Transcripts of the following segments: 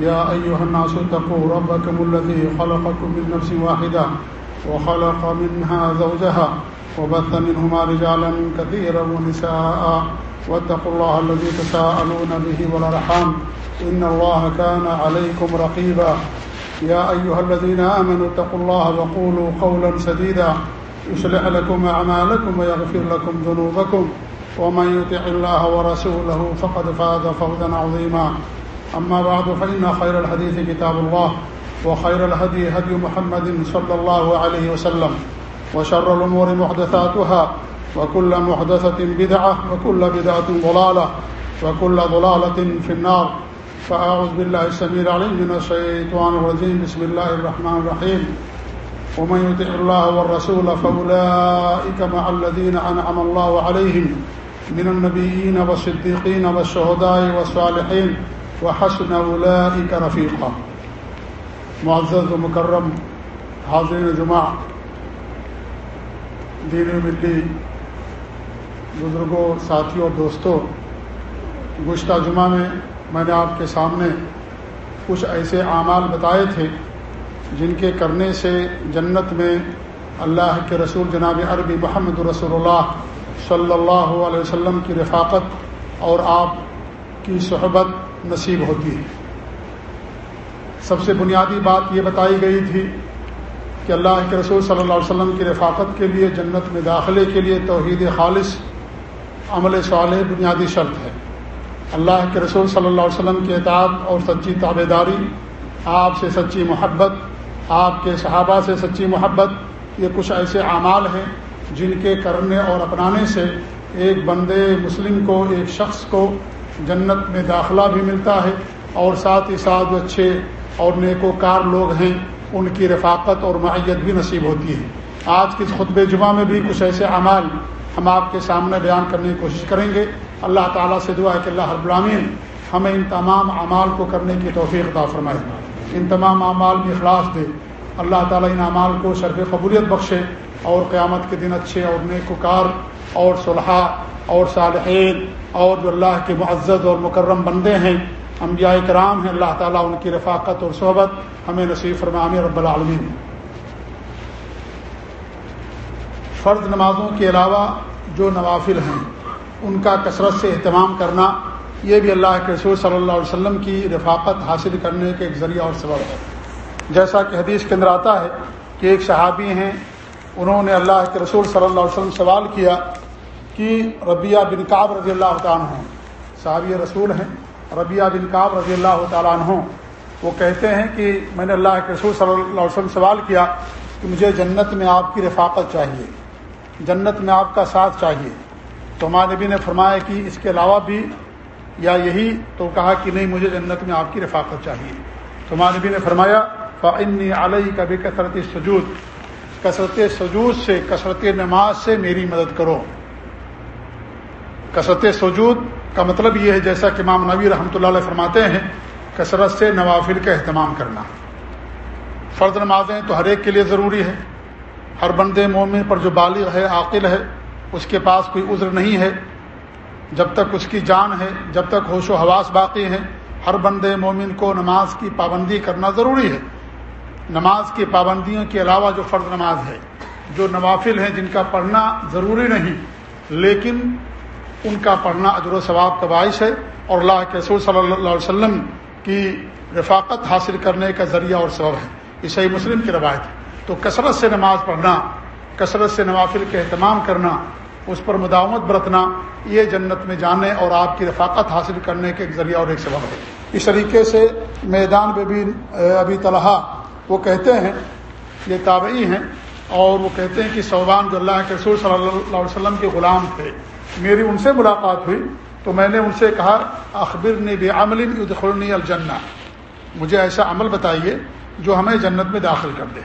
يا أيها الناس اتقوا ربكم الذي خلقكم من نفس واحدة وخلق منها زوجها وبث منهما رجالا كثيرا ونساء. واتقوا الله الذي تساءلون به والرحام إن الله كان عليكم رقيبا. يا أيها الذين آمنوا اتقوا الله وقولوا قولا سديدا. يصلح لكم أعمالكم ويغفر لكم ذنوبكم. ومن يطع الله ورسوله فقد فاز فوزا عظيما. أما بعد، فإن خير الحديث كتاب الله، وخير الهدي هدي محمد صلى الله عليه وسلم، وشر الأمور محدثاتها، وكل محدثة بدعة، وكل بدعة ضلالة، وكل ضلالة في النار. فأعوذ بالله السميع العليم من الشيطان الرجيم. بسم الله الرحمن الرحيم. ومن يطع الله والرسول فأولئك مع الذين أنعم الله عليهم من النبيين والصديقين والشهداء والصالحين وحسن أولئك رفيقا. معزز ومكرم حاضرین جمعہ دینی ملی، بزرگوں، ساتھیوں اور دوستوں، گزشتہ جمعہ میں میں نے آپ کے سامنے کچھ ایسے اعمال بتائے تھے جن کے کرنے سے جنت میں اللہ کے رسول جناب عربی محمد رسول اللہ صلی اللہ علیہ وسلم کی رفاقت اور آپ کی صحبت نصیب ہوتی ہے۔ سب سے بنیادی بات یہ بتائی گئی تھی کہ اللہ کے رسول صلی اللہ علیہ وسلم کی رفاقت کے لیے جنت میں داخلے کے لیے توحید خالص، عمل صالح بنیادی شرط ہے۔ اللہ کے رسول صلی اللہ علیہ وسلم کی اطاعت اور سچی تابے داری آپ سے سچی محبت، آپ کے صحابہ سے سچی محبت، یہ کچھ ایسے اعمال ہیں جن کے کرنے اور اپنانے سے ایک بندے مسلم کو، ایک شخص کو جنت میں داخلہ بھی ملتا ہے اور ساتھ ہی ساتھ جو اچھے اور نیک و کار لوگ ہیں، ان کی رفاقت اور معیت بھی نصیب ہوتی ہے۔ آج کے خطب جمعہ میں بھی کچھ ایسے اعمال ہم آپ کے سامنے بیان کرنے کی کوشش کریں گے۔ اللہ تعالیٰ سے دعا ہے کہ اللہ العالمین ہمیں ان تمام اعمال کو کرنے کی توفیق عطا فرمائے۔ ان تمام اعمال میں اخلاص دے۔ اللہ تعالیٰ ان اعمال کو شرف قبولیت بخشے اور قیامت کے دن اچھے اور نیک وکار اور صلحہ اور صالحین اور جو اللہ کے معزز اور مکرم بندے ہیں، انبیاء کرام ہیں، اللہ تعالیٰ ان کی رفاقت اور صحبت ہمیں نصیب فرمام رب العالمین۔ فرض نمازوں کے علاوہ جو نوافل ہیں، ان کا کثرت سے اہتمام کرنا، یہ بھی اللہ کے رسول صلی اللہ علیہ وسلم کی رفاقت حاصل کرنے کے ایک ذریعہ اور سبب ہے۔ جیسا کہ حدیث کے اندر آتا ہے کہ ایک صحابی ہیں، انہوں نے اللہ کے رسول صلی اللہ علیہ وسلم سوال کیا کہ ربیہ بن کعب رضی اللہ تعالیٰ عنہ۔ صحابی رسول ہیں ربیہ بن کعب رضی اللہ تعالیٰ عنہ۔ وہ کہتے ہیں کہ میں نے اللہ کے رسول صلی اللہ علیہ وسلم سوال کیا کہ مجھے جنت میں آپ کی رفاقت چاہیے، جنت میں آپ کا ساتھ چاہیے۔ تو ہمارے نبی نے فرمایا کہ اس کے علاوہ بھی یا یہی تو کہا کہ نہیں، مجھے جنت میں آپ کی رفاقت چاہیے۔ تو ہمارے نبی نے فرمایا فعنی علیہ کبھی کثرت سجود کثرت سجود سے، کثرت نماز سے میری مدد کرو۔ کثرت سجود کا مطلب یہ ہے جیسا کہ امام نبی رحمۃ اللہ علیہ فرماتے ہیں، کثرت سے نوافل کا اہتمام کرنا۔ فرض نمازیں تو ہر ایک کے لیے ضروری ہے ہر بندے مومن پر جو بالغ ہے، عاقل ہے، اس کے پاس کوئی عذر نہیں ہے۔ جب تک اس کی جان ہے، جب تک ہوش و حواس باقی ہیں، ہر بندے مومن کو نماز کی پابندی کرنا ضروری ہے۔ نماز کی پابندیوں کے علاوہ جو فرض نماز ہے، جو نوافل ہیں، جن کا پڑھنا ضروری نہیں، لیکن ان کا پڑھنا اجر و ثواب کا باعث ہے اور اللہ کے رسول صلی اللہ علیہ وسلم کی رفاقت حاصل کرنے کا ذریعہ اور سبب ہے۔ یہ صحیح مسلم کی روایت ہے۔ تو کثرت سے نماز پڑھنا، کثرت سے نوافل کا اہتمام کرنا، اس پر مداومت برتنا، یہ جنت میں جانے اور آپ کی رفاقت حاصل کرنے کے ایک ذریعہ اور ایک سبب ہے۔ اس طریقے سے میدان میں بھی ابھی طلحہ، وہ کہتے ہیں، یہ تابعی ہیں اور وہ کہتے ہیں کہ صوبان جو اللہ کے رسول صلی اللہ علیہ وسلم کے غلام تھے۔ میری ان سے ملاقات ہوئی تو میں نے ان سے کہا اخبر نے بے عمل ادخلنی الجنہ۔ مجھے ایسا عمل بتائیے جو ہمیں جنت میں داخل کر دے۔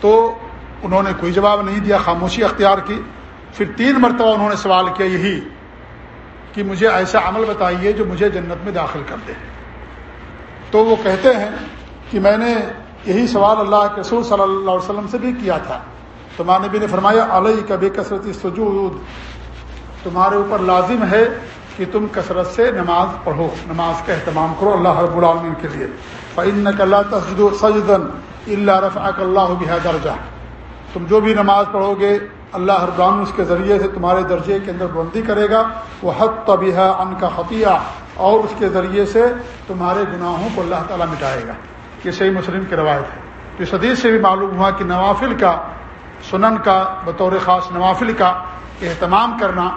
تو انہوں نے کوئی جواب نہیں دیا، خاموشی اختیار کی۔ پھر تین مرتبہ انہوں نے سوال کیا یہی کہ مجھے ایسا عمل بتائیے جو مجھے جنت میں داخل کر دے۔ تو وہ کہتے ہیں کہ میں نے یہی سوال اللہ کے رسول صلی اللہ علیہ وسلم سے بھی کیا تھا۔ تو ماں نبی نے فرمایا علیہ کبھی کثرتی سجود۔ تمہارے اوپر لازم ہے کہ تم کثرت سے نماز پڑھو، نماز کا اہتمام کرو اللہ رب العالمین کے لیے۔ فعن اللہ تسجد سجدن اللہ رف اللہ بھی درجہ تم جو بھی نماز پڑھو گے، اللہ ہر العالمین اس کے ذریعے سے تمہارے درجے کے اندر بلندی کرے گا۔ وہ حد طبیہ ان کا خطیہ اور اس کے ذریعے سے تمہارے گناہوں کو اللہ تعالیٰ مٹائے گا۔ یہ صحیح مسلم کی روایت ہے۔ اس حدیث سے بھی معلوم ہوا کہ نوافل کا، سنن کا، بطور خاص نوافل کا اہتمام کرنا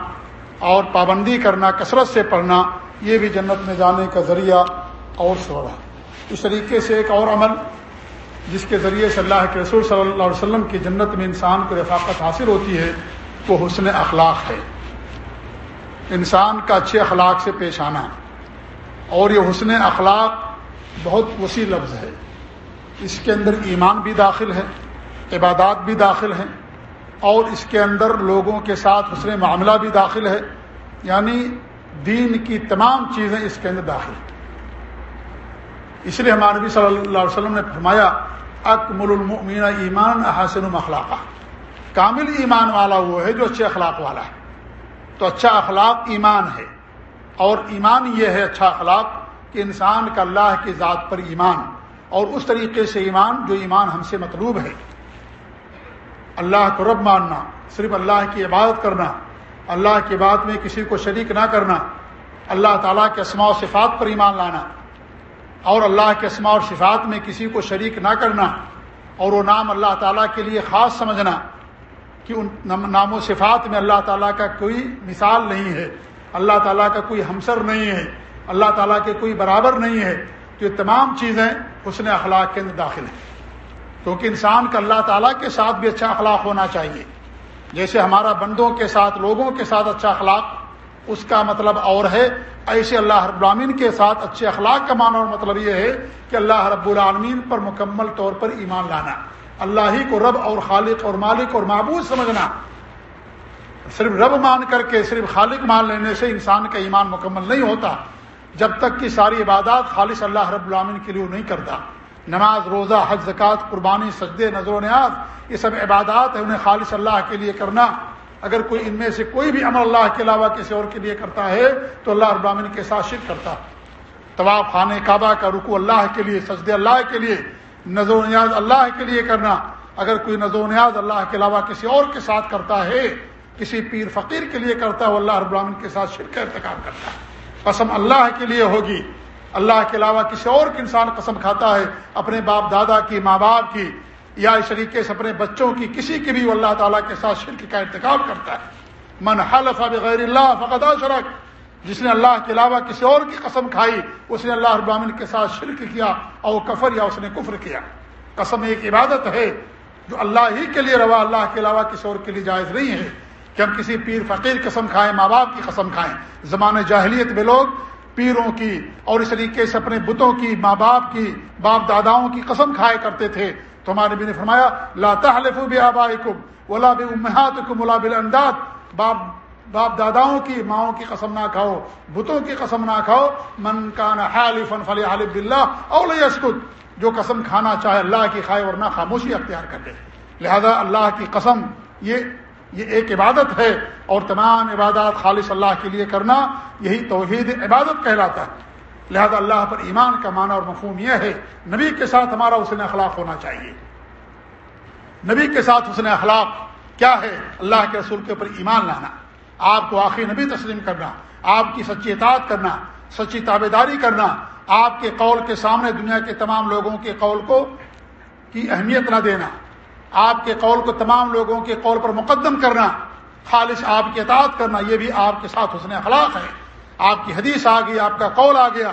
اور پابندی کرنا، کثرت سے پڑھنا، یہ بھی جنت میں جانے کا ذریعہ اور سبب ہے۔ اس طریقے سے ایک اور عمل، جس کے ذریعے سے اللہ کے رسول صلی اللہ علیہ وسلم کی جنت میں انسان کو رفاقت حاصل ہوتی ہے، وہ حسن اخلاق ہے۔ انسان کا اچھے اخلاق سے پیش آنا۔ اور یہ حسن اخلاق بہت وسیع لفظ ہے۔ اس کے اندر ایمان بھی داخل ہے، عبادات بھی داخل ہیں۔ اور اس کے اندر لوگوں کے ساتھ حسن معاملہ بھی داخل ہے یعنی دین کی تمام چیزیں اس کے اندر داخل ہیں۔ اس لیے ہمارے نبی صلی اللہ علیہ وسلم نے فرمایا، اکمل المؤمن ایمان احسن اخلاقہ کامل ایمان والا وہ ہے جو اچھے اخلاق والا ہے۔ تو اچھا اخلاق ایمان ہے۔ اور ایمان یہ ہے اچھا اخلاق کہ انسان کا اللہ کی ذات پر ایمان، اور اس طریقے سے ایمان جو ایمان ہم سے مطلوب ہے۔ اللہ کو رب ماننا، صرف اللہ کی عبادت کرنا، اللہ کی بات میں کسی کو شریک نہ کرنا، اللہ تعالیٰ کے اسماع و صفات پر ایمان لانا، اور اللہ کے اسماع اور صفات میں کسی کو شریک نہ کرنا، اور وہ نام اللہ تعالیٰ کے لیے خاص سمجھنا کہ ان نام و صفات میں اللہ تعالیٰ کا کوئی مثال نہیں ہے، اللہ تعالیٰ کا کوئی ہمسر نہیں ہے، اللہ تعالیٰ کے کوئی برابر نہیں ہے، تو یہ تمام چیزیں حسن اخلاق کے اندر داخل ہیں۔ کیونکہ انسان کا اللہ تعالیٰ کے ساتھ بھی اچھا اخلاق ہونا چاہیے۔ جیسے ہمارا بندوں کے ساتھ، لوگوں کے ساتھ اچھا اخلاق، اس کا مطلب اور ہے۔ ایسے اللہ رب العالمین کے ساتھ اچھے اخلاق کا معنی اور مطلب یہ ہے کہ اللہ رب العالمین پر مکمل طور پر ایمان لانا۔ اللہ ہی کو رب اور خالق اور مالک اور معبود سمجھنا۔ صرف رب مان کر کے، صرف خالق مان لینے سے انسان کا ایمان مکمل نہیں ہوتا، جب تک کہ ساری عبادات خالص اللہ رب العالمین کے لیے نہیں کرتا۔ نماز، روزہ، حج، زکوٰۃ، قربانی، سجدے، نظر و نیاز، یہ سب عبادات ہے انہیں خالص اللہ کے لیے کرنا۔ اگر کوئی ان میں سے کوئی بھی عمل اللہ کے علاوہ کسی اور کے لیے کرتا ہے، تو اللہ ابراہین کے ساتھ شرک کرتا۔ طواف، خانہ کعبہ کا رکو اللہ کے لیے سجد اللہ کے لیے، نظر و نیاز اللہ کے لیے کرنا۔ اگر کوئی نظر و نیاز اللہ کے علاوہ کسی اور کے ساتھ کرتا ہے، کسی پیر فقیر کے لیے کرتا ہے، وہ اللہ ابراہین کے ساتھ شرک کا ارتکاب کرتا۔ ہے قسم اللہ کے لیے ہوگی۔ اللہ کے علاوہ کسی اور انسان قسم کھاتا ہے، اپنے باپ دادا کی، ماں باپ کی، یا اس طریقے سے اپنے بچوں کی، کسی کی بھی، وہ اللہ تعالیٰ کے ساتھ شرک کا انتخاب کرتا ہے۔ من حلف بغیر اللہ فقط شرک جس نے اللہ کے علاوہ کسی اور کی قسم کھائی، اس نے اللہ ابراہین کے ساتھ شرک کیا اور کفر یا اس نے کفر کیا۔ قسم ایک عبادت ہے جو اللہ ہی کے لیے روا، اللہ کے علاوہ کسی اور کے لیے جائز نہیں ہے کہ ہم کسی پیر، فقیر قسم کھائیں، ماں باپ کی قسم کھائیں۔ زمانے جاہلیت میں لوگ پیروں کی اور اس طریقے سے اپنے بتوں کی، ماں باپ کی، باپ داداؤں کی قسم کھائے کرتے تھے۔ تو ہمارے نبی نے فرمایا، لا تحلفوا بآبائکم ولا بامهاتکم ولا بالانداد باپ باپ داداؤں کی، ماؤں کی قسم نہ کھاؤ، بتوں کی قسم نہ کھاؤ۔ من کان حالفا فليحلف بالله او ليسكت جو قسم کھانا چاہے اللہ کی کھائے ورنہ خاموشی اختیار کر لے۔ لہذا اللہ کی قسم، یہ یہ ایک عبادت ہے اور تمام عبادات خالص اللہ کے لیے کرنا یہی توحید عبادت کہلاتا ہے۔ لہذا اللہ پر ایمان کا معنی اور مفہوم یہ ہے، نبی کے ساتھ ہمارا حسن اخلاق ہونا چاہیے۔ نبی کے ساتھ حسن اخلاق کیا ہے؟ اللہ کے رسول کے اوپر ایمان لانا۔ آپ کو آخری نبی تسلیم کرنا، آپ کی سچی اطاعت کرنا، سچی تابے داری کرنا، آپ کے قول کے سامنے دنیا کے تمام لوگوں کے قول کو کی اہمیت نہ دینا۔ آپ کے قول کو تمام لوگوں کے قول پر مقدم کرنا، خالص آپ کی اطاعت کرنا، یہ بھی آپ کے ساتھ حسن اخلاق ہے۔ آپ کی حدیث آ گئی، آپ کا قول آ گیا۔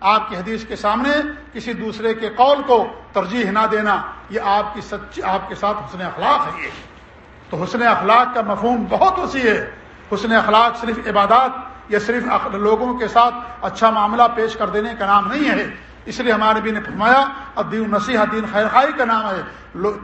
آپ کی حدیث کے سامنے کسی دوسرے کے قول کو ترجیح نہ دینا، یہ آپ کی سچ، آپ کے ساتھ حسن اخلاق ہے۔ یہ تو حسن اخلاق کا مفہوم بہت وسیع ہے۔ حسن اخلاق صرف عبادات یا صرف لوگوں کے ساتھ اچھا معاملہ پیش کر دینے کا نام نہیں ہے۔ اس لیے ہمارے نبی نے فرمایا اب دین نصیحہ دین خیر خائی کا نام ہے۔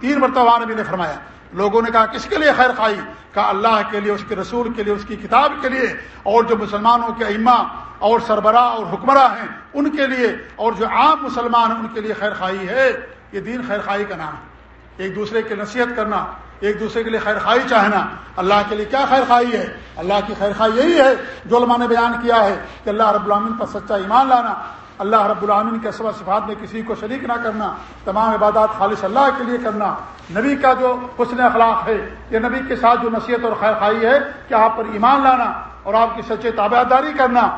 تین مرتبہ نبی نے فرمایا۔ لوگوں نے کہا، کس کے لیے خیر خائی کہا، اللہ کے لیے، اس کے رسول کے لیے، اس کی کتاب کے لیے۔ اور جو مسلمانوں کے اما اور سربراہ اور حکمراں ہیں، ان کے لیے۔ اور جو عام مسلمان ہیں، ان کے لیے خیر خائی ہے۔ یہ دین خیر خائی کا نام ہے۔ ایک دوسرے کی نصیحت کرنا، ایک دوسرے کے لیے خیر خائی چاہنا۔ اللہ کے لیے کیا خیر خائی ہے؟ اللہ کی خیر خائی یہی ہے جو علماء نے بیان کیا ہے کہ اللہ رب العالمین پر سچا ایمان لانا۔ اللہ رب العالمین کے سوا صفات میں کسی کو شریک نہ کرنا، تمام عبادات خالص اللہ کے لیے کرنا، نبی کا جو حسن اخلاق ہے، یہ نبی کے ساتھ جو نصیحت اور خیر خائی ہے کہ آپ پر ایمان لانا اور آپ کی سچے تابع داری کرنا،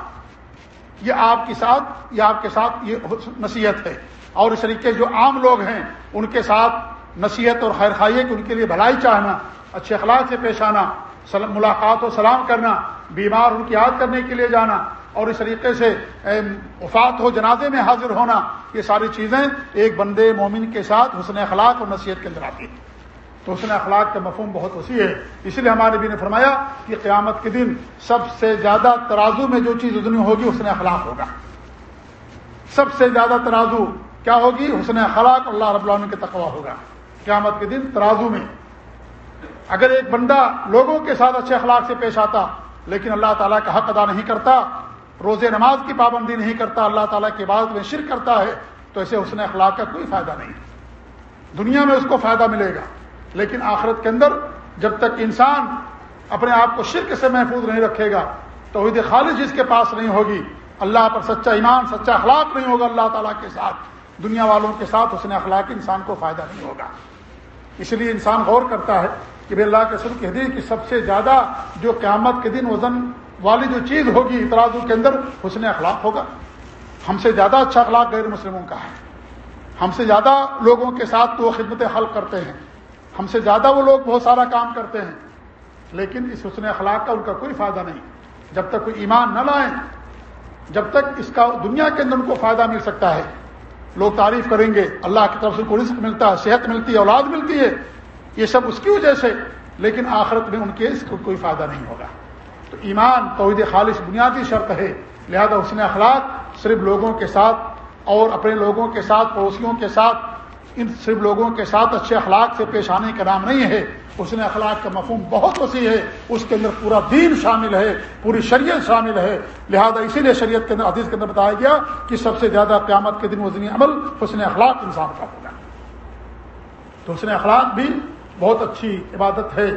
یہ آپ کے ساتھ، یہ آپ کے ساتھ یہ نصیحت ہے۔ اور اس طریقے جو عام لوگ ہیں، ان کے ساتھ نصیحت اور خیر خائی کہ ان کے لیے بھلائی چاہنا، اچھے اخلاق سے پیش آنا ملاقات و سلام کرنا، بیمار ان کی یاد کرنے کے لیے جانا اور اس طریقے سے وفات ہو، جنازے میں حاضر ہونا، یہ ساری چیزیں ایک بندے مومن کے ساتھ حسن اخلاق اور نصیحت کے اندر آتی ہیں۔ تو حسن اخلاق کا مفہوم بہت وسیع ہے۔ اس لیے ہمارے بھی نے فرمایا کہ قیامت کے دن سب سے زیادہ ترازو میں جو چیز ادنی ہوگی، حسن اخلاق ہوگا۔ سب سے زیادہ ترازو کیا ہوگی؟ حسن اخلاق، اللہ رب العالمین کے تقوا ہوگا۔ قیامت کے دن ترازو میں۔ اگر ایک بندہ لوگوں کے ساتھ اچھے اخلاق سے پیش آتا، لیکن اللہ تعالیٰ کا حق ادا نہیں کرتا روزے نماز کی پابندی نہیں کرتا، اللہ تعالیٰ کے بعد میں شرک کرتا ہے، تو اسے حسن اخلاق کا کوئی فائدہ نہیں۔ دنیا میں اس کو فائدہ ملے گا، لیکن آخرت کے اندر جب تک انسان اپنے آپ کو شرک سے محفوظ نہیں رکھے گا، توحید خالص جس کے پاس نہیں ہوگی، اللہ پر سچا ایمان، سچا اخلاق نہیں ہوگا اللہ تعالیٰ کے ساتھ، دنیا والوں کے ساتھ اس نے اخلاق انسان کو فائدہ نہیں ہوگا۔ اس لیے انسان غور کرتا ہے کہ بھائی اللہ کے سر کہہ دی کہ سب سے زیادہ جو قیامت کے دن وزن والی جو چیز ہوگی اعتراضوں کے اندر، حسن اخلاق ہوگا۔ ہم سے زیادہ اچھا اخلاق غیر مسلموں کا ہے۔ ہم سے زیادہ لوگوں کے ساتھ وہ خدمت حل کرتے ہیں۔ ہم سے زیادہ وہ لوگ بہت سارا کام کرتے ہیں۔ لیکن اس حسن اخلاق کا ان کا کوئی فائدہ نہیں۔ جب تک کوئی ایمان نہ لائیں، جب تک اس کا دنیا کے اندر ان کو فائدہ مل سکتا ہے۔ لوگ تعریف کریں گے، اللہ کی طرف سے کوئی رزق ملتا ہے، صحت ملتی ہے، اولاد ملتی ہے۔ یہ سب اس کی وجہ سے، لیکن آخرت میں ان کے اس کو کوئی فائدہ نہیں ہوگا۔ تو ایمان، توحید خالص بنیادی شرط ہے۔ لہذا حسن اخلاق صرف لوگوں کے ساتھ اور اپنے لوگوں کے ساتھ، پڑوسیوں کے ساتھ، ان صرف لوگوں کے ساتھ اچھے اخلاق سے پیش آنے کا نام نہیں ہے۔ اس نے اخلاق کا مفہوم بہت وسیع ہے۔ اس کے اندر پورا دین شامل ہے، پوری شریعت شامل ہے۔ لہذا اسی لیے شریعت کے اندر، حدیث کے اندر بتایا گیا کہ سب سے زیادہ قیامت کے دن وزنی عمل حسن اخلاق انسان کا ہوگا۔ تو حسن اخلاق بھی بہت اچھی عبادت ہے،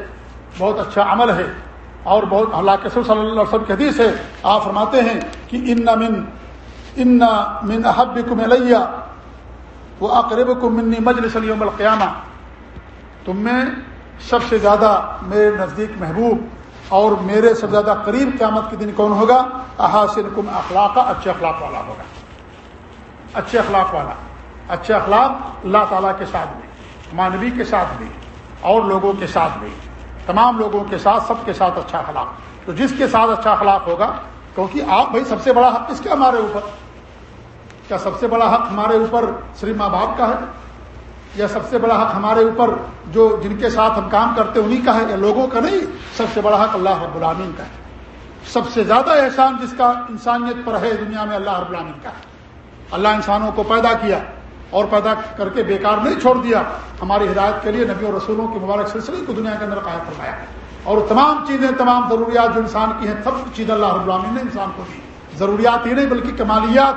بہت اچھا عمل ہے۔ اور بہت اللہ کے صلی اللہ علیہ وسلم کی حدیث ہے، آپ فرماتے ہیں کہ ان من ان من احب کو وہ اقرب کو منی مجلس یوم القیامہ تم میں سب سے زیادہ میرے نزدیک محبوب اور میرے سب سے زیادہ قریب قیامت کے دن کون ہوگا؟ احاصل کم اخلاق اچھے اخلاق والا ہوگا۔ اچھے اخلاق والا۔ اچھے اخلاق اللہ تعالیٰ کے ساتھ بھی، مانوی کے ساتھ بھی اور لوگوں کے ساتھ بھی۔ تمام لوگوں کے ساتھ سب کے ساتھ اچھا اخلاق۔ تو جس کے ساتھ اچھا اخلاق ہوگا، کیونکہ آپ بھائی سب سے بڑا حق کس کے؟ ہمارے اوپر۔ کیا سب سے بڑا حق ہمارے اوپر صرف ماں باپ کا ہے؟ یا سب سے بڑا حق ہمارے اوپر جو جن کے ساتھ ہم کام کرتے انہیں کا ہے؟ یا لوگوں کا نہیں، سب سے بڑا حق اللہ رب العالمین کا ہے۔ سب سے زیادہ احسان جس کا انسانیت پر ہے دنیا میں، اللہ رب العالمین کا ہے۔ اللہ انسانوں کو پیدا کیا۔ اور پیدا کر کے بیکار نہیں چھوڑ دیا۔ ہماری ہدایت کے لیے نبی اور رسولوں کے مبارک سلسلے کو دنیا کے اندر قائم فرمایا۔ اور تمام چیزیں، تمام ضروریات جو انسان کی ہیں، سب چیز اللہ رب العالمین نے انسان کو دی۔ ضروریات ہی نہیں بلکہ کمالیات،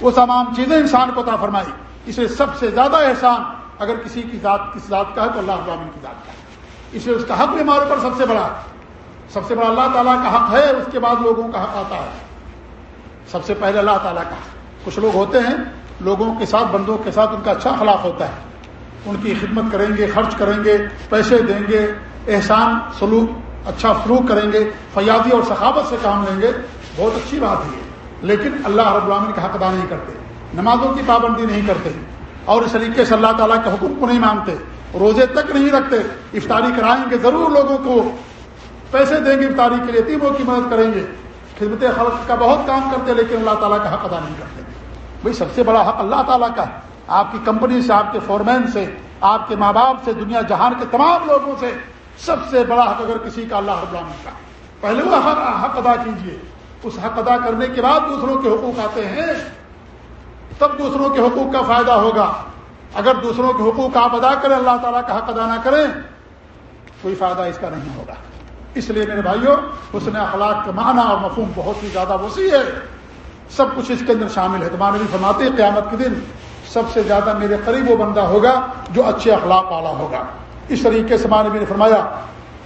وہ تمام چیزیں انسان کو تا فرمائی۔ اسے سب سے زیادہ احسان اگر کسی کی ذات کس ذات کا ہے تو اللہ ابراہین کی ذات کا ہے۔ اس لیے اس کا حق بھی ہمارے اوپر سب سے بڑا سب سے بڑا اللہ تعالیٰ کا حق ہے، اس کے بعد لوگوں کا حق آتا ہے۔ سب سے پہلے اللہ تعالیٰ کا۔ کچھ لوگ ہوتے ہیں لوگوں کے ساتھ، بندوں کے ساتھ ان کا اچھا اخلاق ہوتا ہے۔ ان کی خدمت کریں گے، خرچ کریں گے، پیسے دیں گے، احسان، سلوک اچھا سلوک کریں گے فیادی اور ثقافت سے کام لیں گے۔ بہت اچھی بات ہے لیکن اللہ رب العالمین کا حق ادا نہیں کرتے۔ نمازوں کی پابندی نہیں کرتے۔ اور اس طریقے سے اللہ تعالیٰ کے حکم کو نہیں مانتے۔ روزے تک نہیں رکھتے۔ افطاری کرائیں گے ضرور لوگوں کو۔ پیسے دیں گے افطاری کے لیے تیموں کی مدد کریں گے۔ خدمت خلق کا بہت کام کرتے لیکن اللہ تعالیٰ کا حق ادا نہیں کرتے۔ بھائی سب سے بڑا حق اللہ تعالیٰ کا ہے۔ آپ کی کمپنی سے، آپ کے فورمین سے، آپ کے ماں باپ سے، دنیا جہان کے تمام لوگوں سے سب سے بڑا حق اگر کسی کا اللہ رب العالمین کا پہلے وہ حق ادا کیجیے اس حق ادا کرنے کے بعد دوسروں کے حقوق آتے ہیں۔ تب دوسروں کے حقوق کا فائدہ ہوگا۔ اگر دوسروں کے حقوق آپ ادا کریں، اللہ تعالیٰ کا حق ادا نہ کریں، کوئی فائدہ اس کا نہیں ہوگا۔ اس لیے میرے بھائیوں حسن اخلاق کا معنی اور مفہوم بہت ہی زیادہ وسیع ہے۔ سب کچھ اس کے اندر شامل ہے۔ تمہارے بھی فرماتے قیامت کے دن سب سے زیادہ میرے قریب وہ بندہ ہوگا جو اچھے اخلاق والا ہوگا۔ اس طریقے سے معنی نے فرمایا،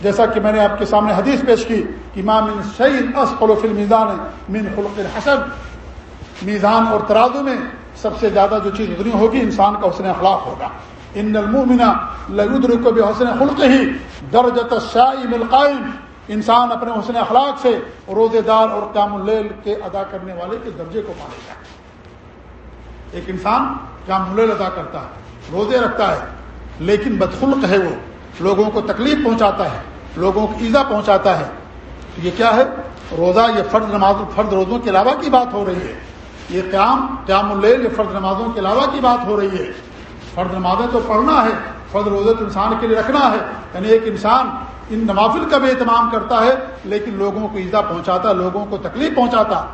جیسا کہ میں نے آپ کے سامنے حدیث پیش کی کہ ماں من شعید فل میزان من خلق الحسن میزان اور ترازو میں سب سے زیادہ جو چیز ادنی ہوگی انسان کا حسن اخلاق ہوگا۔ ان المومنا لدر کو بھی حسن خلق ہی درجت شاعم القائم۔ انسان اپنے حسن اخلاق سے روزے دار اور قیام اللیل کے ادا کرنے والے کے درجے کو پالے گا ایک انسان قیام اللیل ادا کرتا ہے، روزے رکھتا ہے، لیکن بدخلق ہے وہ، لوگوں کو تکلیف پہنچاتا ہے، لوگوں کو ایزا پہنچاتا ہے۔ تو یہ کیا ہے؟ روزہ یہ فرد نماز فرد روزوں کے علاوہ کی بات ہو رہی ہے۔ یہ قیام قیام اللیل، یہ فرد نمازوں کے علاوہ کی بات ہو رہی ہے۔ فرد نمازیں تو پڑھنا ہے فرد روزے تو انسان کے لیے رکھنا ہے۔ یعنی ایک انسان ان نوافل کا بھی اہتمام کرتا ہے، لیکن لوگوں کو ایزا پہنچاتا، لوگوں کو تکلیف پہنچاتا،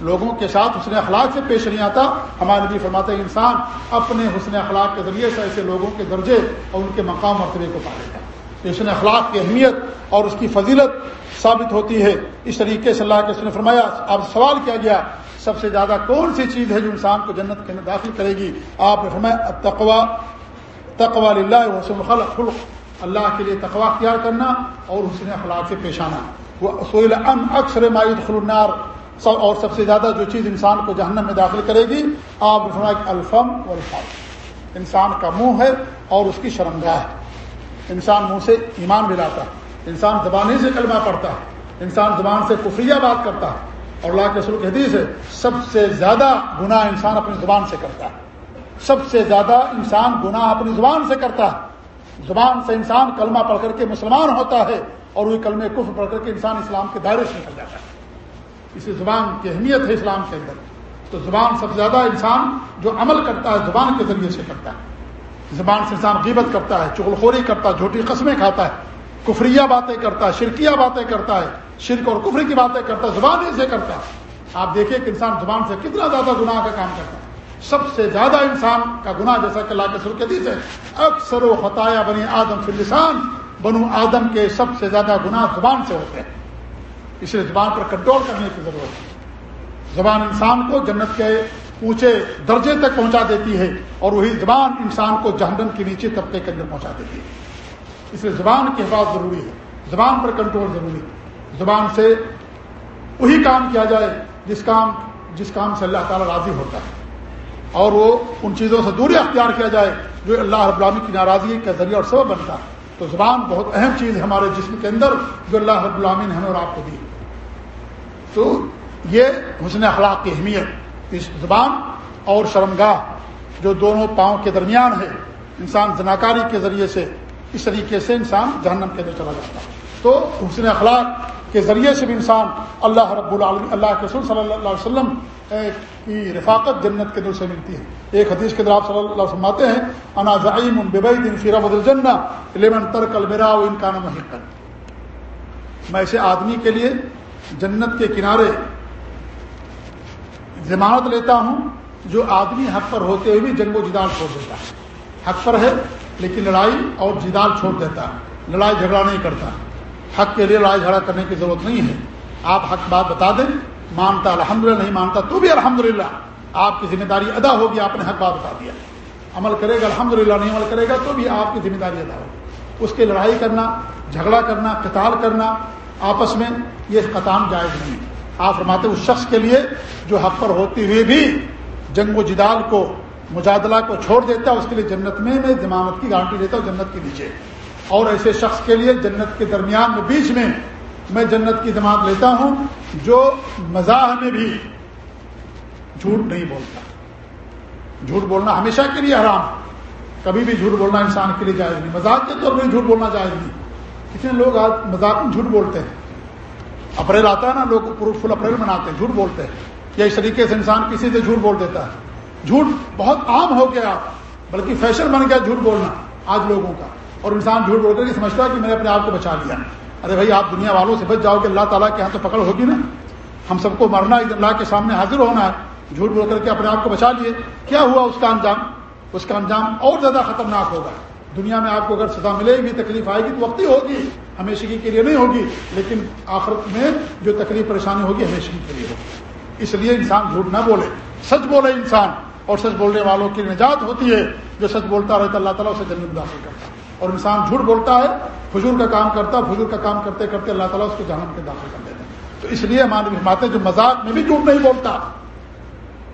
لوگوں کے ساتھ حسن اخلاق سے پیش نہیں آتا۔ ہمارے نبی فرماتے ہیں، انسان اپنے حسن اخلاق کے ذریعے سے ایسے لوگوں کے درجے اور ان کے مقام مرتبے کو پالے گا۔ حسن اخلاق کی اہمیت اور اس کی فضیلت ثابت ہوتی ہے۔ اس طریقے سے اللہ کے اس نے فرمایا، اب سوال کیا گیا، سب سے زیادہ کون سی چیز ہے جو انسان کو جنت کے اندر داخل کرے گی؟ آپ نے فرمایا تقوا تقوا اللہ حسن خلق خلق اللہ کے لیے تقوا اختیار کرنا اور حسن اخلاق سے پیش آنا۔ وہ اکثر مایود خلنار اور سب سے زیادہ جو چیز انسان کو جہنم میں داخل کرے گی، آپ نے کہ الفم والفم انسان کا منہ ہے اور اس کی شرمگاہ ہے۔ انسان منہ سے ایمان بھی لاتا ہے۔ انسان زبانی سے کلمہ پڑتا ہے۔ انسان زبان سے کفریہ بات کرتا ہے۔ اور اللہ کے سلوک حدیث ہے، سب سے زیادہ گناہ انسان اپنی زبان سے کرتا ہے۔ سب سے زیادہ انسان گناہ اپنی زبان سے کرتا ہے۔ زبان سے انسان کلمہ پڑھ کر کے مسلمان ہوتا ہے اور وہی کلمہ کفر پڑھ کر کے انسان اسلام کے دائرے سے نکل جاتا ہے۔ اسی زبان کی اہمیت ہے اسلام کے اندر۔ تو زبان سب سے زیادہ انسان جو عمل کرتا ہے زبان کے ذریعے سے کرتا ہے۔ زبان سے انسان غیبت کرتا ہے چغل خوری کرتا ہے، جھوٹی قسمیں کھاتا ہے، کفریہ باتیں کرتا ہے، شرکیہ باتیں کرتا ہے، شرک اور کفری کی باتیں کرتا ہے، زبان ہی سے کرتا ہے۔ آپ دیکھیں کہ انسان زبان سے کتنا زیادہ گناہ کا کام کرتا ہے۔ سب سے زیادہ انسان کا گناہ جیسا کہ اللہ کے سر کے ہے، اکثر و خطایا بنی آدم فلسان بنو آدم کے سب سے زیادہ گناہ زبان سے ہوتے ہیں۔ اس لیے زبان پر کنٹرول کرنے کی ضرورت ہے۔ زبان انسان کو جنت کے اونچے درجے تک پہنچا دیتی ہے اور وہی زبان انسان کو جہنم کے نیچے طبقے کے اندر پہنچا دیتی ہے۔ اس لیے زبان کی حفاظت ضروری ہے۔ زبان پر کنٹرول ضروری ہے۔ زبان سے وہی کام کیا جائے جس کام جس کام سے اللہ تعالیٰ راضی ہوتا ہے۔ اور وہ ان چیزوں سے دوری اختیار کیا جائے جو اللہ رب العالمین کی ناراضگی کا ذریعہ اور سبب بنتا ہے۔ تو زبان بہت اہم چیز ہے ہمارے جسم کے اندر جو اللہ رب العالمین نے ہمیں اور آپ کو دی۔ تو یہ حسن اخلاق کی اہمیت اس زبان اور شرمگاہ جو دونوں پاؤں کے درمیان ہے، انسان زناکاری کے ذریعے سے اس طریقے سے انسان جہنم کے اندر چلا جاتا ہے۔ تو حسن اخلاق کے ذریعے سے بھی انسان اللہ رب العالمین اللہ کے رسول صلی اللہ علیہ وسلم کی رفاقت جنت کے دل سے ملتی ہے۔ ایک حدیث کے آپ صلی اللہ علیہ وسلم آتے ہیں، انا ضعیم دن فیرا بدل جنا لیمن ترک البرا و انکان میں ایسے آدمی کے لیے جنت کے کنارے ضمانت لیتا ہوں، جو آدمی حق پر ہوتے ہوئے بھی جنگ و جدال چھوڑ دیتا ہے۔ حق پر ہے، لیکن لڑائی اور جدال چھوڑ دیتا ہے۔ لڑائی جھگڑا نہیں کرتا۔ حق کے لیے لڑائی جھگڑا کرنے کی ضرورت نہیں ہے۔ آپ حق بات بتا دیں، مانتا الحمد نہیں مانتا تو بھی الحمد آپ کی ذمہ داری ادا ہوگی، آپ نے حق بات بتا دیا۔ عمل کرے گا الحمد نہیں عمل کرے گا تو بھی آپ کی ذمہ داری ادا ہوگی۔ اس کی لڑائی کرنا، جھگڑا کرنا، قتال کرنا آپس میں، یہ قطام جائز نہیں آپ فرماتے اس شخص کے لیے جو حق پر ہوتے ہوئے بھی جنگ و جدال کو، مجادلہ کو چھوڑ دیتا ہے، اس کے لیے جنت میں میں ضمانت کی گارنٹی دیتا ہوں، جنت کے نیچے۔ اور ایسے شخص کے لیے جنت کے درمیان میں بیچ میں میں جنت کی جماعت لیتا ہوں جو مزاح میں بھی جھوٹ نہیں بولتا۔ جھوٹ بولنا ہمیشہ کے لیے حرام۔ کبھی بھی جھوٹ بولنا انسان کے لیے جائز نہیں۔ مزاق کے طور پر جھوٹ بولنا جائز نہیں۔ کتنے لوگ آج مذاق میں جھوٹ بولتے ہیں؟ اپریل آتا ہے نا، لوگ فل اپریل مناتے ہیں، جھوٹ بولتے ہیں۔ یا اس طریقے سے انسان کسی سے جھوٹ بول دیتا ہے۔ جھوٹ بہت عام ہو گیا، بلکہ فیشن بن گیا جھوٹ بولنا آج لوگوں کا۔ اور انسان جھوٹ بول کر کے سمجھتا ہے کہ میں نے اپنے آپ کو بچا لیا۔ ارے بھائی، آپ دنیا والوں سے بچ جاؤ کہ اللہ تعالیٰ کے یہاں تو پکڑ ہوگی نا۔ ہم سب کو مرنا اللہ کے سامنے حاضر ہونا ہے۔ جھوٹ بول کر کے اپنے آپ کو بچا لیے۔ کیا ہوا اس کا انجام؟ اس کا انجام اور زیادہ خطرناک ہوگا۔ دنیا میں آپ کو اگر سزا ملے گی تکلیف آئے گی تو وقت ہی ہوگی۔ ہمیشہ کے لیے نہیں ہوگی، لیکن آخرت میں جو تکلیف پریشانی ہوگی ہمیشہ کے لیے ہوگی۔ اس لیے انسان جھوٹ نہ بولے۔ سچ بولے انسان اور سچ بولنے والوں کی نجات ہوتی ہے۔ جو سچ بولتا رہتا اللہ تعالیٰ اسے جنت داخل کرتا ہے۔ اور انسان جھوٹ بولتا ہے فضول کا کام کرتا ہے فضول کا کام کرتے کرتے اللہ تعالیٰ اس کو جہنم کے داخل کر دیتا ہے۔ تو اس لیے ہمارے ماتے جو مذاق میں بھی جھوٹ نہیں بولتا،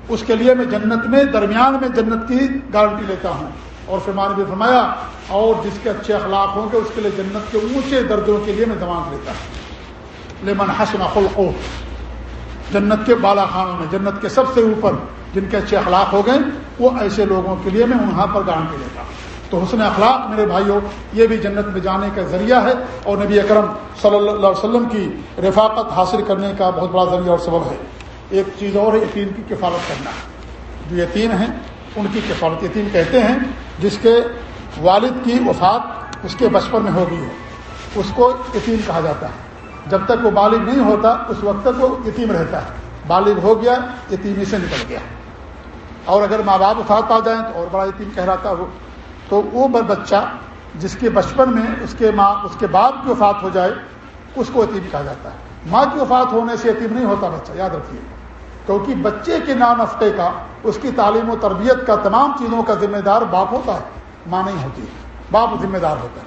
اس کے لیے میں جنت میں، درمیان میں جنت کی گارنٹی لیتا ہوں۔ اور فرمان بھی فرمایا، اور جس کے اچھے اخلاق ہوں گے، اس کے لیے جنت کے اونچے دردوں کے لیے میں دماغ لیتا ہوں۔ لیمن حسن خلق جنت کے بالا خانوں میں، جنت کے سب سے اوپر جن کے اچھے اخلاق ہو گئے، وہ ایسے لوگوں کے لیے میں وہاں پر گارنٹی لیتا ہوں۔ تو حسن اخلاق میرے بھائیوں یہ بھی جنت میں جانے کا ذریعہ ہے اور نبی اکرم صلی اللہ علیہ وسلم کی رفاقت حاصل کرنے کا بہت بڑا ذریعہ اور سبب ہے۔ ایک چیز اور ہے، یتیم کی کفالت کرنا۔ جو یتیم ہیں، ان کی کفالت۔ یتیم کہتے ہیں، جس کے والد کی وفات اس کے بچپن میں ہو گئی ہے۔ اس کو یتیم کہا جاتا ہے۔ جب تک وہ بالغ نہیں ہوتا، اس وقت تک وہ یتیم رہتا ہے۔ بالغ ہو گیا، یتیمی سے نکل گیا۔ اور اگر ماں باپ وفات آ جائیں تو اور بڑا یتیم کہلاتا ہو۔ تو وہ بچہ جس کے بچپن میں اس کے ماں، اس کے باپ کی وفات ہو جائے، اس کو یتیم کہا جاتا ہے۔ ماں کی وفات ہونے سے یتیم نہیں ہوتا بچہ، یاد رکھیے۔ کیونکہ بچے کے نام ہفتے کا، اس کی تعلیم و تربیت کا تمام چیزوں کا ذمہ دار باپ ہوتا ہے، ماں نہیں ہوتی۔ باپ ذمہ دار ہوتا ہے۔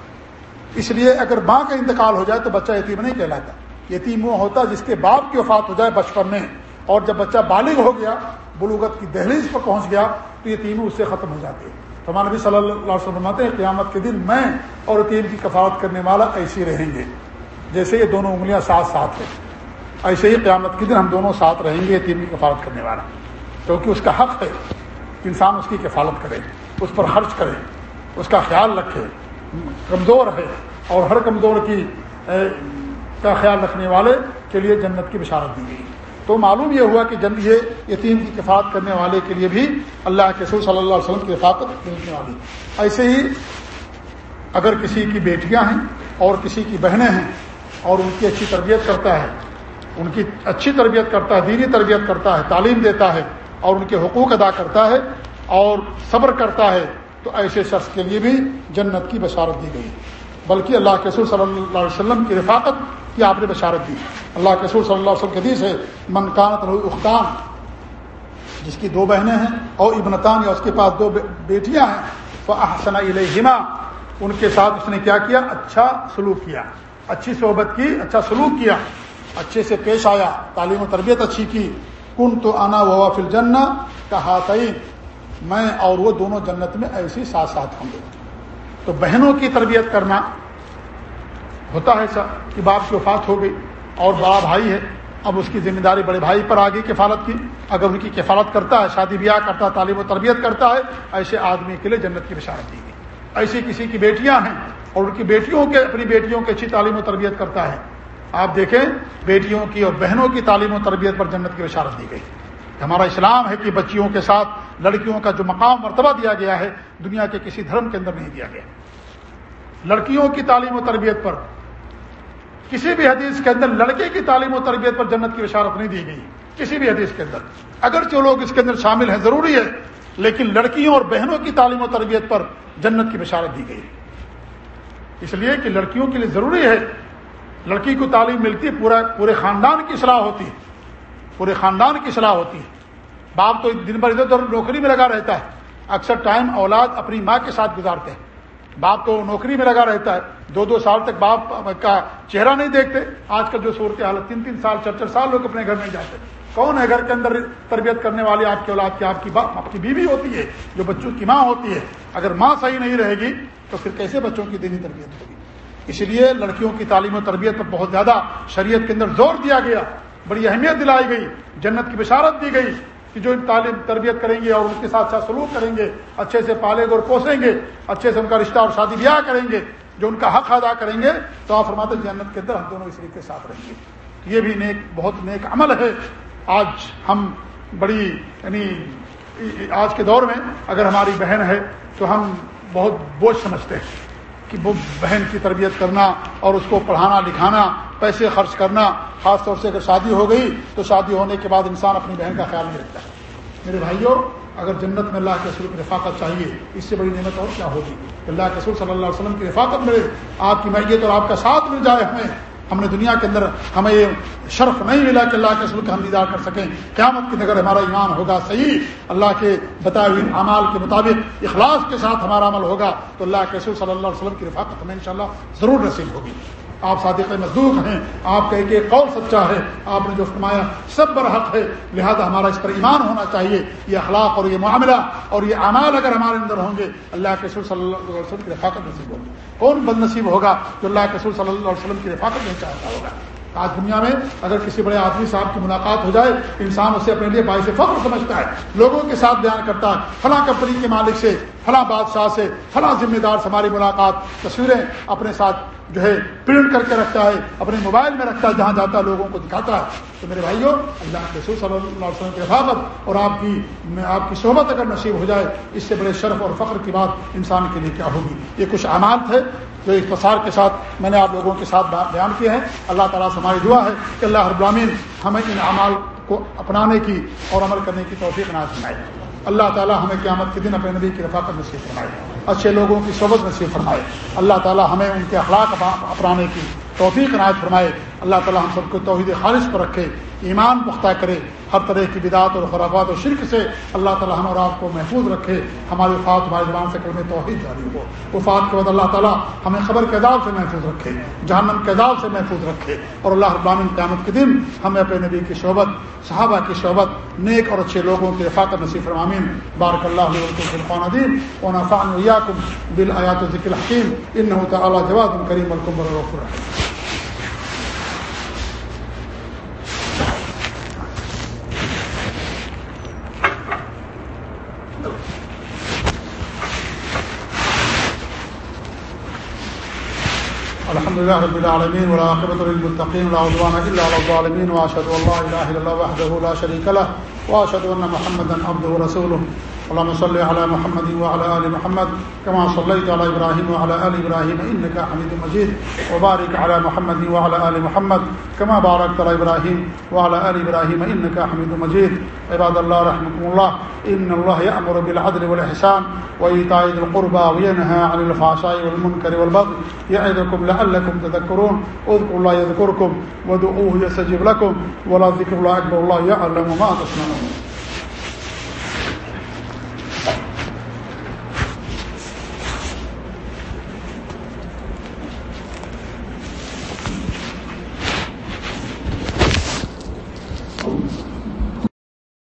اس لیے اگر ماں کا انتقال ہو جائے تو بچہ یتیم نہیں کہلاتا۔ یتیم وہ ہوتا جس کے باپ کی وفات ہو جائے بچپن میں۔ اور جب بچہ بالغ ہو گیا، بلوغت کی دہلیز پر پہنچ گیا، تو یتیم اس سے ختم ہو جاتی ہے۔ ہمارے نبی صلی اللہ علیہ وسلم ہیں، قیامت کے دن میں اور یتیم کی کفالت کرنے والا ایسے رہیں گے۔ جیسے یہ دونوں انگلیاں ساتھ ساتھ ہیں۔ ایسے ہی قیامت کے دن ہم دونوں ساتھ رہیں گے یتیم کی کفالت کرنے والا۔ کیونکہ اس کا حق ہے۔ کہ انسان اس کی کفالت کرے، اس پر خرچ کرے، اس کا خیال رکھے، کمزور ہے اور ہر کمزور کی کا خیال رکھنے والے کے لیے جنت کی بشارت دی گئی۔ تو معلوم یہ ہوا کہ جن یہ یتیم کی کفالت کرنے والے کے لیے بھی اللہ کے سور صلی اللہ علیہ وسلم کی رفاقت ملنے والی ایسے ہی اگر کسی کی بیٹیاں ہیں اور کسی کی بہنیں ہیں اور ان کی اچھی تربیت کرتا ہے، ان کی اچھی تربیت کرتا ہے، دینی تربیت کرتا ہے، تعلیم دیتا ہے اور ان کے حقوق ادا کرتا ہے اور صبر کرتا ہے، تو ایسے شخص کے لیے بھی جنت کی بشارت دی گئی۔ بلکہ اللہ کے سور صلی اللہ علیہ وسلم کی رفاقت کی آپ نے بشارت دی۔ اللہ کے سور صلی اللہ علیہ وسلم کے حدیث ہے منکانت اختان جس کی دو بہنیں ہیں اور ابنتان یا اس کے پاس دو بیٹیاں ہیں وہ احسن علیہما ان کے ساتھ اس نے کیا کیا؟ اچھا سلوک کیا۔ اچھی صحبت کی اچھا سلوک کیا۔ اچھے سے پیش آیا، تعلیم و تربیت اچھی کی۔ کن تو آنا ہوا فل جن کہا میں اور وہ دونوں جنت میں ایسی ساتھ ساتھ ہوں گے۔ تو بہنوں کی تربیت کرنا ہوتا ہے ایسا کہ باپ کی وفات ہو گئی اور بڑا بھائی ہے، اب اس کی ذمہ داری بڑے بھائی پر آ گئی کفالت کی۔ اگر ان کی کفالت کرتا ہے، شادی بیاہ کرتا ہے، تعلیم و تربیت کرتا ہے، ایسے آدمی کے لیے جنت کی بشارت دی گئی۔ ایسی کسی کی بیٹیاں ہیں اور ان کی بیٹیوں کے، اپنی بیٹیوں کی اچھی تعلیم و تربیت کرتا ہے۔ آپ دیکھیں، بیٹیوں کی اور بہنوں کی تعلیم و تربیت پر جنت کی بشارت دی گئی۔ ہمارا اسلام ہے کہ بچیوں کے ساتھ لڑکیوں کا جو مقام، مرتبہ دیا گیا ہے، دنیا کے کسی دھرم کے اندر نہیں دیا گیا۔ لڑکیوں کی تعلیم و تربیت پر کسی بھی حدیث کے اندر لڑکے کی تعلیم و تربیت پر جنت کی بشارت نہیں دی گئی، کسی بھی حدیث کے اندر۔ اگر جو لوگ اس کے اندر شامل ہیں، ضروری ہے، لیکن لڑکیوں اور بہنوں کی تعلیم و تربیت پر جنت کی بشارت دی گئی۔ اس لیے کہ لڑکیوں کے لیے ضروری ہے، لڑکی کو تعلیم ملتی ہے، پورا پورے خاندان کی صلاح ہوتی ہے۔ پورے خاندان کی صلاح ہوتی ہے۔ باپ تو دن بھر ادھر ادھر نوکری میں لگا رہتا ہے، اکثر ٹائم اولاد اپنی ماں کے ساتھ گزارتے ہیں۔ باپ تو نوکری میں لگا رہتا ہے۔ دو دو سال تک باپ کا چہرہ نہیں دیکھتے۔ آج کل جو صورت حالت تین تین سال، چار چار سال لوگ اپنے گھر میں جاتے کون ہے گھر کے اندر تربیت کرنے والی؟ آپ کی اولاد کی، آپ کی باپ، آپ کی بیوی ہوتی ہے، جو بچوں کی ماں ہوتی ہے۔ اگر ماں صحیح نہیں رہے گی، تو پھر کیسے بچوں کی دینی تربیت ہوگی؟ اس لیے لڑکیوں کی تعلیم و تربیت پر بہت زیادہ شریعت کے اندر زور دیا گیا۔ بڑی اہمیت دلائی گئی، جنت کی بشارت دی گئی۔ کہ جو تعلیم تربیت کریں گے اور ان کے ساتھ ساتھ سلوک کریں گے، اچھے سے پالیں گے اور پوسیں گے، اچھے سے ان کا رشتہ اور شادی بیاہ کریں گے، جو ان کا حق ادا کریں گے، تو آپ فرماتے ہیں جنت کے اندر ہم دونوں اس کے ساتھ رہیں گے۔ یہ بھی نیک، بہت نیک عمل ہے۔ آج ہم بڑی یعنی آج کے دور میں اگر ہماری بہن ہے تو ہم بہت بوجھ سمجھتے ہیں کہ وہ بہن کی تربیت کرنا اور اس کو پڑھانا لکھانا پیسے خرچ کرنا، خاص طور سے اگر شادی ہو گئی تو شادی ہونے کے بعد انسان اپنی بہن کا خیال نہیں رکھتا۔ میرے بھائیوں، اگر جنت میں اللہ کے رسول کی رفاقت چاہیے، اس سے بڑی نعمت اور کیا ہوگی؟ اللہ کے رسول صلی اللہ علیہ وسلم کی رفاقت ملے، آپ کی میت اور آپ کا ساتھ مل جائے ہمیں۔ ہم نے دنیا کے اندر ہمیں یہ شرف نہیں ملا کہ اللہ کے رسول کا ہم دیدار کر سکیں۔ قیامت کی نگر ہمارا ایمان ہوگا صحیح، اللہ کے بتائے ہوئے اعمال کے مطابق، اخلاص کے ساتھ ہمارا عمل ہوگا، تو اللہ کے رسول صلی اللہ علیہ وسلم کی رفاقت ہمیں انشاءاللہ ضرور نصیب ہوگی۔ آپ صادق مزدور ہیں، آپ کا ایک ایک قول سچا ہے، آپ نے جو فرمایا سب برحق ہے، لہذا ہمارا اس پر ایمان ہونا چاہیے۔ یہ اخلاق اور یہ معاملہ اور یہ اعمال اگر ہمارے اندر ہوں گے، اللہ کے رسول صلی اللہ علیہ وسلم کی رفاقت نصیب ہوگی کون بد نصیب ہوگا جو اللہ کے رسول صلی اللہ علیہ وسلم کی رفاقت نہیں چاہتا ہوگا؟ آج دنیا میں اگر کسی بڑے آدمی صاحب کی ملاقات ہو جائے، انسان اسے اپنے لیے باعث فخر سمجھتا ہے۔ لوگوں کے ساتھ بیان کرتا ہے، فلاں کمپنی کے مالک سے، فلاں بادشاہ سے، فلاں ذمہ دار سے ہماری ملاقات۔ تصویریں اپنے ساتھ جو ہے پرنٹ کر کے رکھتا ہے، اپنے موبائل میں رکھتا ہے، جہاں جاتا ہے لوگوں کو دکھاتا ہے۔ تو میرے بھائیوں، اللہ کے صلی اللہ علیہ وسلم کی حفاظت اور آپ کی آپ کی صحبت اگر نصیب ہو جائے، اس سے بڑے شرف اور فخر کی بات انسان کے لیے کیا ہوگی؟ یہ کچھ اعمال تھے۔ جو اختصار کے ساتھ میں نے آپ لوگوں کے ساتھ بیان کیے ہیں اللہ تعالیٰ سے ہماری دعا ہے کہ اللہ ابرامین ہمیں ان اعمال کو اپنانے کی اور عمل کرنے کی توفیق نہ سنائے اللہ تعالیٰ ہمیں قیامت کے دن اپنے نبی کی رفاقت نصیب فرمائے۔ اچھے لوگوں کی صحبت نصیب فرمائے۔ اللہ تعالیٰ ہمیں ان کے اخلاق اپنانے کی توفیق عنایت فرمائے۔ اللہ تعالیٰ ہم سب کو توحید خالص پر رکھے۔ ایمان پختہ کرے، ہر طرح کی بدعت اور خرافات اور شرک سے اللہ تعالیٰ ہم اور آپ کو محفوظ رکھے، ہماری وفات ہمارے زبان سے کرنے توحید جاری ہو۔ وفات کے بعد اللہ تعالیٰ ہمیں خبر کے عذاب سے محفوظ رکھے، جہنم کے عذاب سے محفوظ رکھے۔ اور اللہ ابان قیامت کے دن ہمیں اپنے نبی کی شعبت صحابہ کی شعبت نیک اور اچھے لوگوں کی رفاقت نصیف فرمامین بارک اللہ علیہ عدیم و نفان بل آیات ذکر حکیم ان تعالیٰ جواد کریم الکمر الرحیم الحمد لله رب العالمين والعاقبة للمتقين ولا عدوان إلا على الظالمين وأشهد أن لا إله إلا الله وحده لا شريك له وأشهد أن محمدا عبده ورسوله اللهم صل على محمد وعلى ال محمد كما صليت على ابراهيم وعلى ال ابراهيم انك حميد مجيد وبارك على محمد وعلى ال محمد كما باركت على ابراهيم وعلى ال ابراهيم انك حميد مجيد عباد الله رحمكم الله ان الله يأمر بالعدل والاحسان وايتاء ذي القربى وينهى عن الفحشاء والمنكر والبغي يعظكم لعلكم تذكرون اذكروا الله يذكركم ودعوه يستجب لكم ولا ذكر الله اكبر الله يعلم ما تصنعون